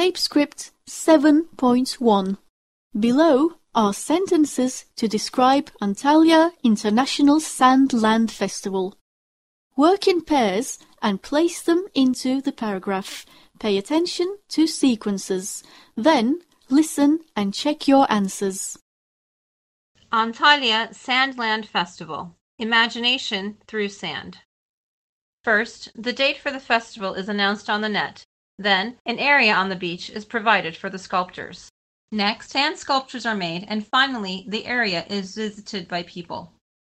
Typescript 7.1. Below are sentences to describe Antalya International Sandland Festival. Work in pairs and place them into the paragraph. Pay attention to sequences. Then listen and check your answers. Antalya Sandland Festival Imagination through Sand. First, the date for the festival is announced on the net. Then, an area on the beach is provided for the sculptors. Next, hand sculptures are made, and finally, the area is visited by people.